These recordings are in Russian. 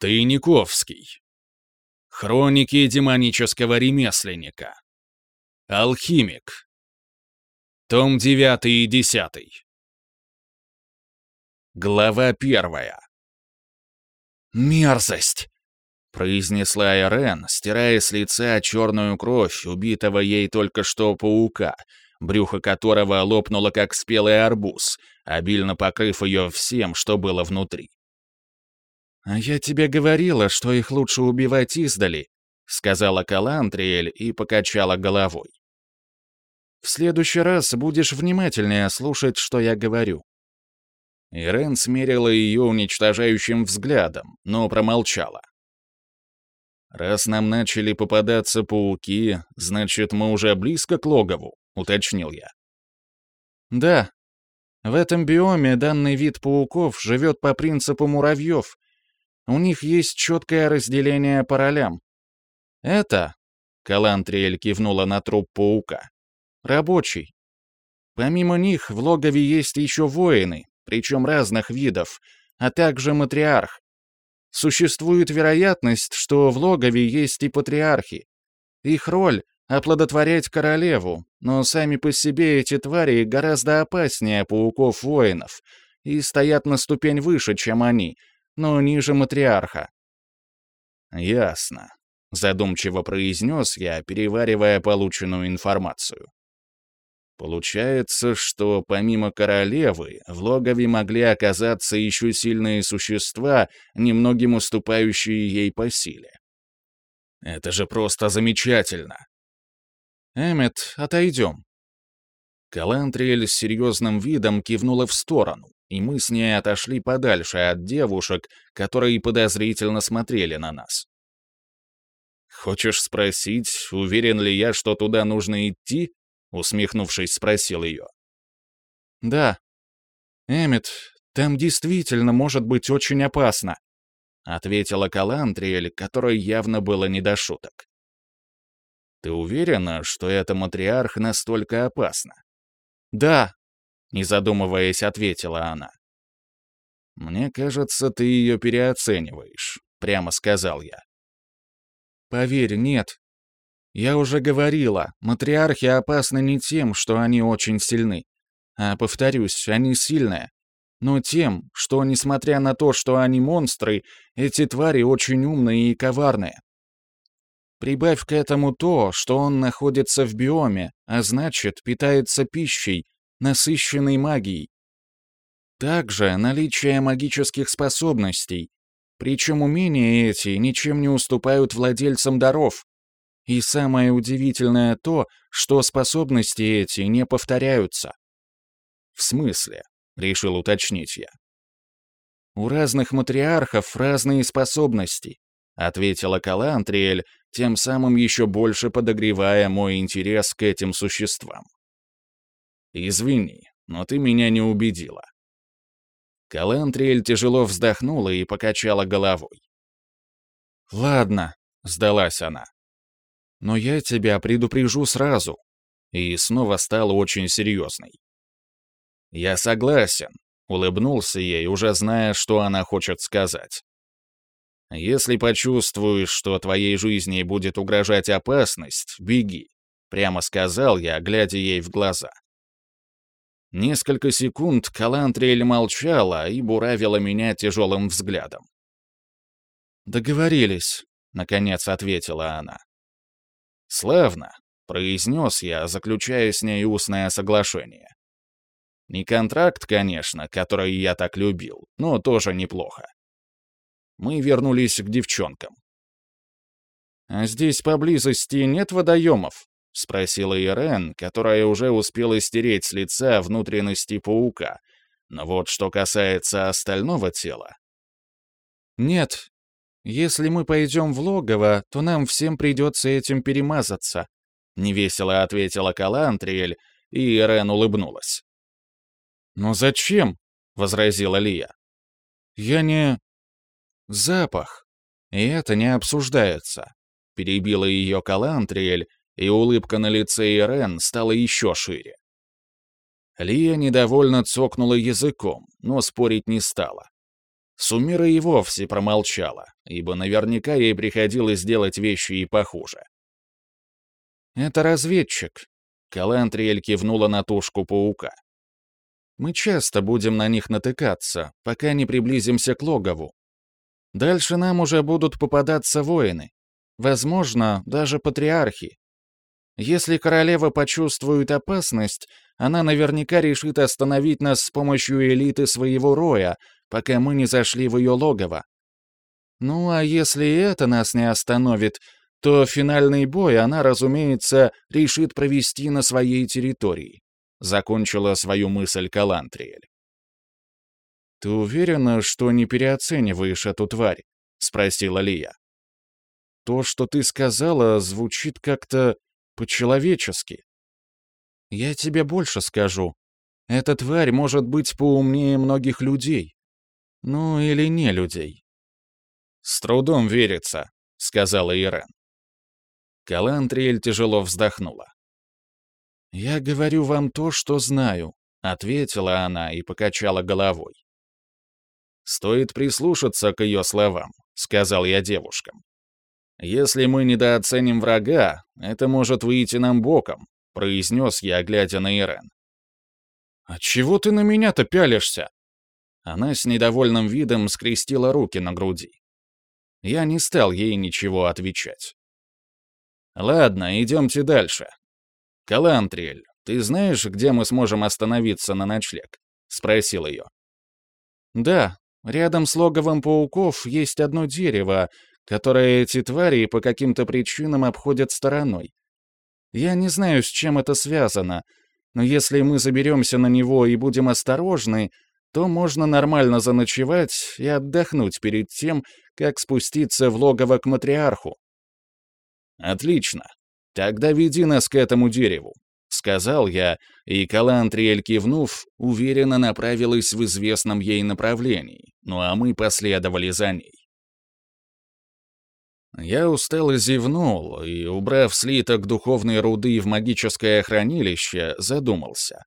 Тайниковский. Хроники демонического ремесленника. Алхимик. Том 9 и 10. Глава первая. «Мерзость!» — произнесла Эрен, стирая с лица черную кровь убитого ей только что паука, брюхо которого лопнуло как спелый арбуз, обильно покрыв ее всем, что было внутри. «А я тебе говорила, что их лучше убивать издали», — сказала Калантриэль и покачала головой. «В следующий раз будешь внимательнее слушать, что я говорю». Ирен смерила ее уничтожающим взглядом, но промолчала. «Раз нам начали попадаться пауки, значит, мы уже близко к логову», — уточнил я. «Да. В этом биоме данный вид пауков живет по принципу муравьев, у них есть четкое разделение по ролям. Это, Калантриэль кивнула на труп паука, рабочий. Помимо них в логове есть еще воины, причем разных видов, а также матриарх. Существует вероятность, что в логове есть и патриархи. Их роль — оплодотворять королеву, но сами по себе эти твари гораздо опаснее пауков-воинов и стоят на ступень выше, чем они — но ниже матриарха. «Ясно», — задумчиво произнес я, переваривая полученную информацию. Получается, что помимо королевы, в логове могли оказаться еще сильные существа, немногим уступающие ей по силе. Это же просто замечательно. Эммет, отойдем. Калантриэль с серьезным видом кивнула в сторону, и мы с ней отошли подальше от девушек, которые подозрительно смотрели на нас. «Хочешь спросить, уверен ли я, что туда нужно идти?» — усмехнувшись, спросил ее. «Да. Эммет, там действительно может быть очень опасно», — ответила Калантриэль, которой явно было не до шуток. «Ты уверена, что эта матриарх настолько опасна?» «Да», не задумываясь, ответила она. «Мне кажется, ты ее переоцениваешь», — прямо сказал я. «Поверь, нет. Я уже говорила, матриархи опасны не тем, что они очень сильны, а, повторюсь, они сильные, но тем, что, несмотря на то, что они монстры, эти твари очень умные и коварные. Прибавь к этому то, что он находится в биоме, а значит, питается пищей, насыщенный магией. Также наличие магических способностей, причем умения эти ничем не уступают владельцам даров. И самое удивительное то, что способности эти не повторяются. «В смысле?» — решил уточнить я. «У разных матриархов разные способности», — ответила Калантриэль, тем самым еще больше подогревая мой интерес к этим существам. «Извини, но ты меня не убедила». Калантриэль тяжело вздохнула и покачала головой. «Ладно», — сдалась она. «Но я тебя предупрежу сразу». И снова стала очень серьезной. «Я согласен», — улыбнулся ей, уже зная, что она хочет сказать. «Если почувствуешь, что твоей жизни будет угрожать опасность, беги», — прямо сказал я, глядя ей в глаза. Несколько секунд Калантриэль молчала и буравила меня тяжелым взглядом. «Договорились», — наконец ответила она. «Славно», — произнес я, заключая с ней устное соглашение. Не контракт, конечно, который я так любил, но тоже неплохо. Мы вернулись к девчонкам. «А здесь поблизости нет водоемов?» — спросила Ирен, которая уже успела стереть с лица внутренности паука. Но вот что касается остального тела... «Нет. Если мы пойдем в логово, то нам всем придется этим перемазаться», — невесело ответила Калантриэль, и Ирен улыбнулась. «Но зачем?» — возразила Лия. «Я не...» «Запах. И это не обсуждается», — перебила ее Калантриэль, и улыбка на лице Ирен стала еще шире. Лия недовольно цокнула языком, но спорить не стала. Сумира и вовсе промолчала, ибо наверняка ей приходилось делать вещи и похуже. «Это разведчик», — Калантриэль кивнула на тушку паука. «Мы часто будем на них натыкаться, пока не приблизимся к логову. Дальше нам уже будут попадаться воины. Возможно, даже патриархи. Если королева почувствует опасность, она наверняка решит остановить нас с помощью элиты своего роя, пока мы не зашли в ее логово. Ну а если это нас не остановит, то финальный бой она, разумеется, решит провести на своей территории. Закончила свою мысль Калантриэль. «Ты уверена, что не переоцениваешь эту тварь?» — спросила Лия. «То, что ты сказала, звучит как-то по-человечески. Я тебе больше скажу. Эта тварь может быть поумнее многих людей. Ну, или не людей». «С трудом верится», — сказала Ирен. Калантриэль тяжело вздохнула. «Я говорю вам то, что знаю», — ответила она и покачала головой. «Стоит прислушаться к ее словам», — сказал я девушкам. «Если мы недооценим врага, это может выйти нам боком», — произнес я, глядя на Ирен. «А чего ты на меня-то пялишься?» Она с недовольным видом скрестила руки на груди. Я не стал ей ничего отвечать. «Ладно, идемте дальше. Калантриэль, ты знаешь, где мы сможем остановиться на ночлег?» — спросил ее. «Да, Рядом с логовом пауков есть одно дерево, которое эти твари по каким-то причинам обходят стороной. Я не знаю, с чем это связано, но если мы заберемся на него и будем осторожны, то можно нормально заночевать и отдохнуть перед тем, как спуститься в логово к матриарху. Отлично. Тогда веди нас к этому дереву. — сказал я, и Калантриэль, кивнув, уверенно направилась в известном ей направлении, ну а мы последовали за ней. Я устало зевнул и, убрав слиток духовной руды в магическое хранилище, задумался.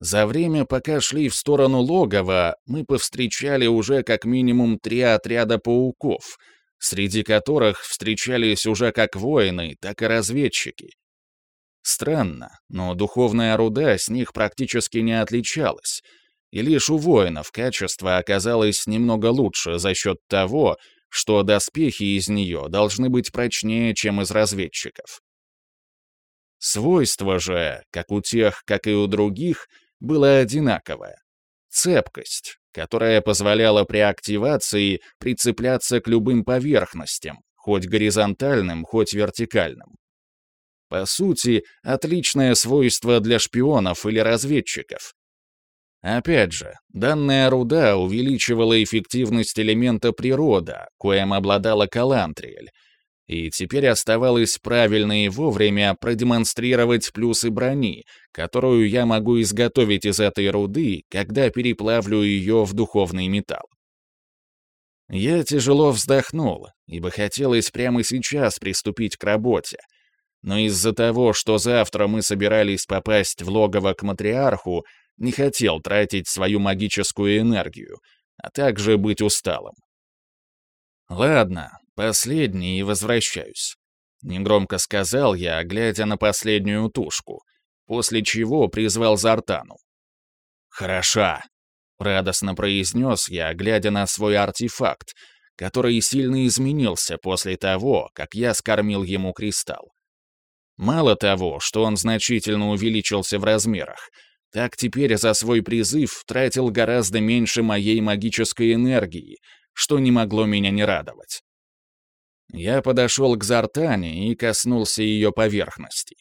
За время, пока шли в сторону логова, мы повстречали уже как минимум три отряда пауков, среди которых встречались уже как воины, так и разведчики, Странно, но духовная руда с них практически не отличалась, и лишь у воинов качество оказалось немного лучше за счет того, что доспехи из нее должны быть прочнее, чем из разведчиков. Свойство же, как у тех, как и у других, было одинаковое. Цепкость, которая позволяла при активации прицепляться к любым поверхностям, хоть горизонтальным, хоть вертикальным. По сути, отличное свойство для шпионов или разведчиков. Опять же, данная руда увеличивала эффективность элемента природа, коим обладала Калантриэль, и теперь оставалось правильно и вовремя продемонстрировать плюсы брони, которую я могу изготовить из этой руды, когда переплавлю ее в духовный металл. Я тяжело вздохнул, ибо хотелось прямо сейчас приступить к работе — но из-за того, что завтра мы собирались попасть в логово к матриарху, не хотел тратить свою магическую энергию, а также быть усталым. «Ладно, последний и возвращаюсь», — негромко сказал я, глядя на последнюю тушку, после чего призвал Зартану. «Хороша», — радостно произнес я, глядя на свой артефакт, который сильно изменился после того, как я скормил ему кристалл. Мало того, что он значительно увеличился в размерах, так теперь за свой призыв тратил гораздо меньше моей магической энергии, что не могло меня не радовать. Я подошел к Зартане и коснулся ее поверхности.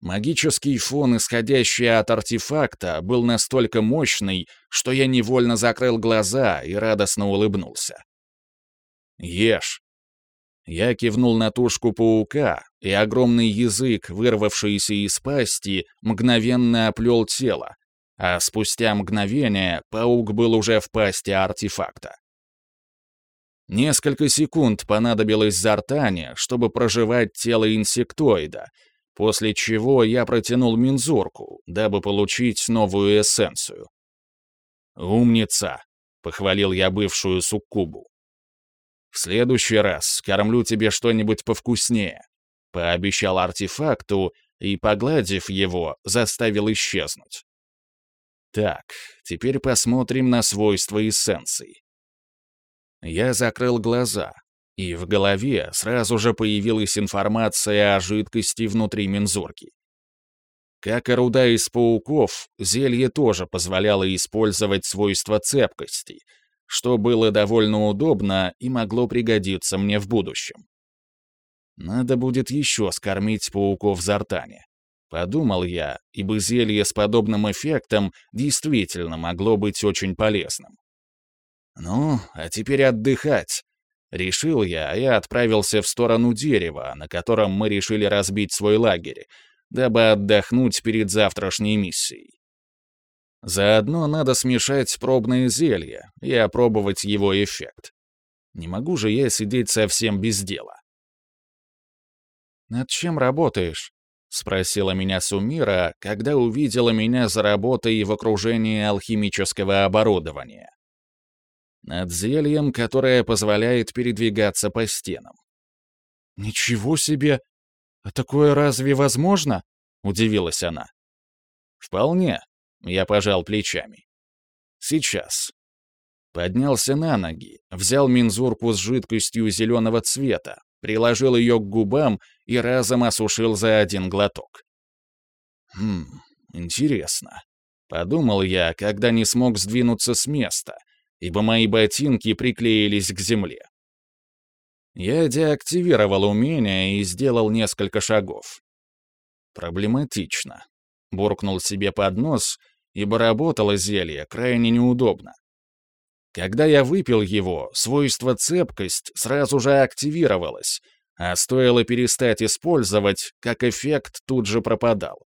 Магический фон, исходящий от артефакта, был настолько мощный, что я невольно закрыл глаза и радостно улыбнулся. «Ешь», я кивнул на тушку паука, и огромный язык, вырвавшийся из пасти, мгновенно оплел тело, а спустя мгновение паук был уже в пасти артефакта. Несколько секунд понадобилось Зартане, чтобы проживать тело инсектоида, после чего я протянул мензурку, дабы получить новую эссенцию. «Умница!» — похвалил я бывшую суккубу. «В следующий раз кормлю тебе что-нибудь повкуснее», — пообещал артефакту и, погладив его, заставил исчезнуть. Так, теперь посмотрим на свойства эссенций. Я закрыл глаза, и в голове сразу же появилась информация о жидкости внутри мензурки. Как и руда из пауков, зелье тоже позволяло использовать свойства цепкости, что было довольно удобно и могло пригодиться мне в будущем. Надо будет еще скормить пауков Зартане. Подумал я, ибо зелье с подобным эффектом действительно могло быть очень полезным. Ну, а теперь отдыхать. Решил я и отправился в сторону дерева, на котором мы решили разбить свой лагерь, дабы отдохнуть перед завтрашней миссией. Заодно надо смешать пробные зелья и опробовать его эффект. Не могу же я сидеть совсем без дела. «Над чем работаешь?» — спросила меня Сумира, когда увидела меня за работой в окружении алхимического оборудования над зельем, которое позволяет передвигаться по стенам. «Ничего себе! А такое разве возможно?» — удивилась она. «Вполне», — я пожал плечами. «Сейчас». Поднялся на ноги, взял мензурку с жидкостью зеленого цвета, приложил ее к губам и разом осушил за один глоток. «Хм, интересно», — подумал я, когда не смог сдвинуться с места — ибо мои ботинки приклеились к земле. Я деактивировал умение и сделал несколько шагов. Проблематично. Буркнул себе под нос, ибо работало зелье крайне неудобно. Когда я выпил его, свойство цепкость сразу же активировалось, а стоило перестать использовать, как эффект тут же пропадал.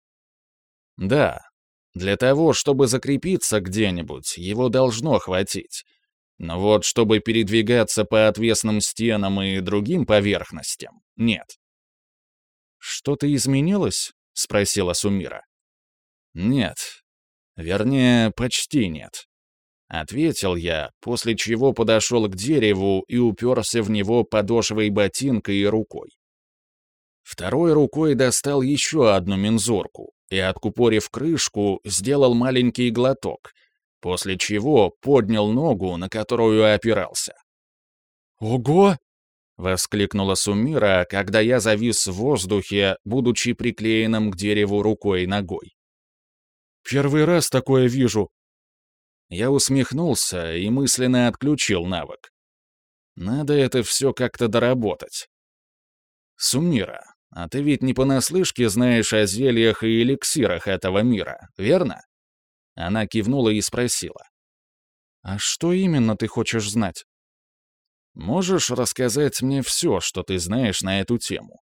Да, для того, чтобы закрепиться где-нибудь, его должно хватить. Но вот чтобы передвигаться по отвесным стенам и другим поверхностям, нет. «Что-то изменилось?» — спросила Сумира. «Нет. Вернее, почти нет», — ответил я, после чего подошел к дереву и уперся в него подошвой ботинка и рукой. Второй рукой достал еще одну мензурку, и, откупорив крышку, сделал маленький глоток, после чего поднял ногу, на которую опирался. «Ого!» — воскликнула Сумира, когда я завис в воздухе, будучи приклеенным к дереву рукой и ногой. «Первый раз такое вижу!» Я усмехнулся и мысленно отключил навык. Надо это все как-то доработать. Сумира, а ты ведь не понаслышке знаешь о зельях и эликсирах этого мира, верно?» Она кивнула и спросила. «А что именно ты хочешь знать?» «Можешь рассказать мне все, что ты знаешь на эту тему?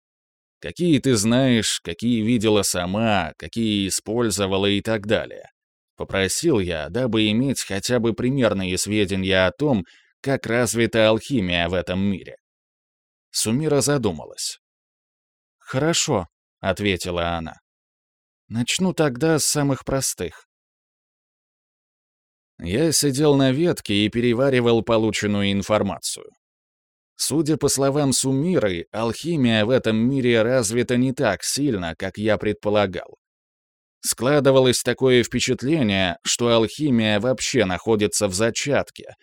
Какие ты знаешь, какие видела сама, какие использовала и так далее?» Попросил я, дабы иметь хотя бы примерные сведения о том, как развита алхимия в этом мире. Сумира задумалась. «Хорошо», — ответила она. «Начну тогда с самых простых». Я сидел на ветке и переваривал полученную информацию. Судя по словам Сумиры, алхимия в этом мире развита не так сильно, как я предполагал. Складывалось такое впечатление, что алхимия вообще находится в зачатке,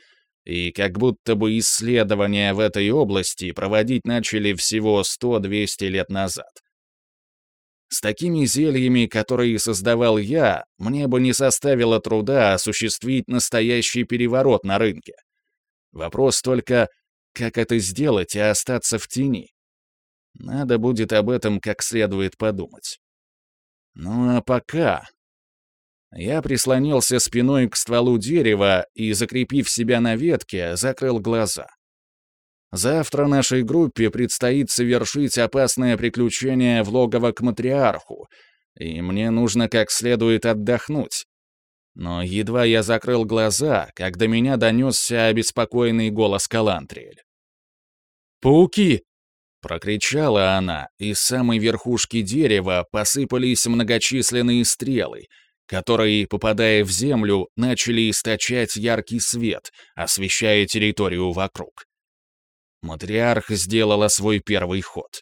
и как будто бы исследования в этой области проводить начали всего 100-200 лет назад. С такими зельями, которые создавал я, мне бы не составило труда осуществить настоящий переворот на рынке. Вопрос только, как это сделать и остаться в тени. Надо будет об этом как следует подумать. Ну а пока я прислонился спиной к стволу дерева и, закрепив себя на ветке, закрыл глаза. Завтра нашей группе предстоит совершить опасное приключение в логово к матриарху, и мне нужно как следует отдохнуть. Но едва я закрыл глаза, как до меня донесся обеспокоенный голос Калантриэль. «Пауки!» — прокричала она, и с самой верхушки дерева посыпались многочисленные стрелы — которые, попадая в землю, начали источать яркий свет, освещая территорию вокруг. Матриарх сделала свой первый ход.